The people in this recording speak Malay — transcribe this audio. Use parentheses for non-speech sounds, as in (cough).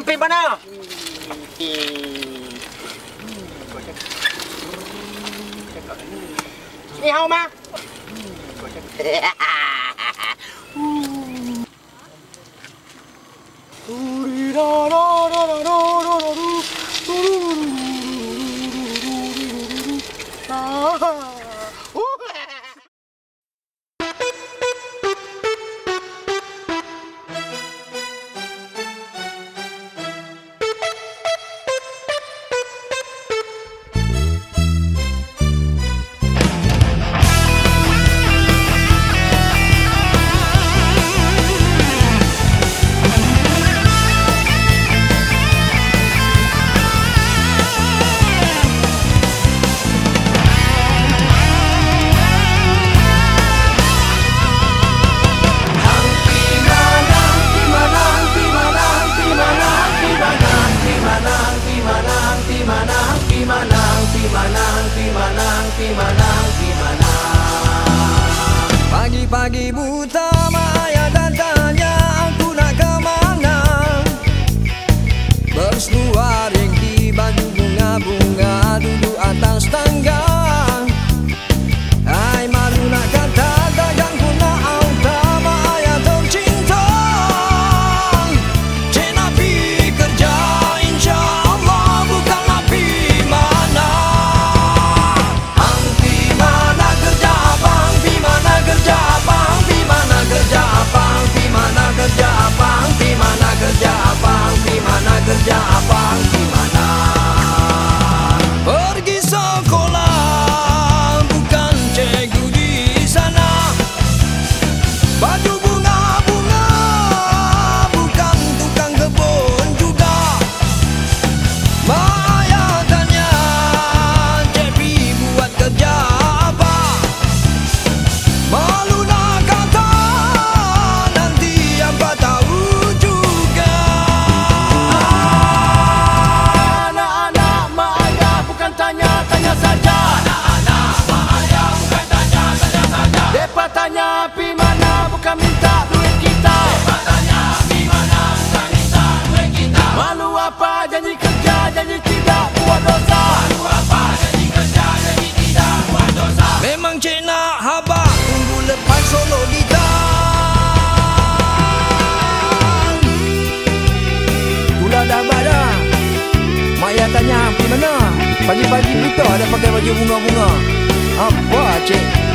un pin banana. Đi hông ma. (laughs) Ah. Pagi-pagi buta Maya dan tanya aku nak ke mana? Berseluar yang di baju bunga-bunga Duduk atas tangga tanya pi mana bukan minta duit kita. Depa tanya pi mana bukan minta duit kita. Malu apa janji kerja janji tidak buat dosa. Malu apa janji kerja janji tidak buat dosa. Memang cik nak habak Tunggu lepas solo gitar Pula dah abad dah Maya tanya pergi mana Pagi-pagi buta ada pakai baju bunga-bunga Apa Cik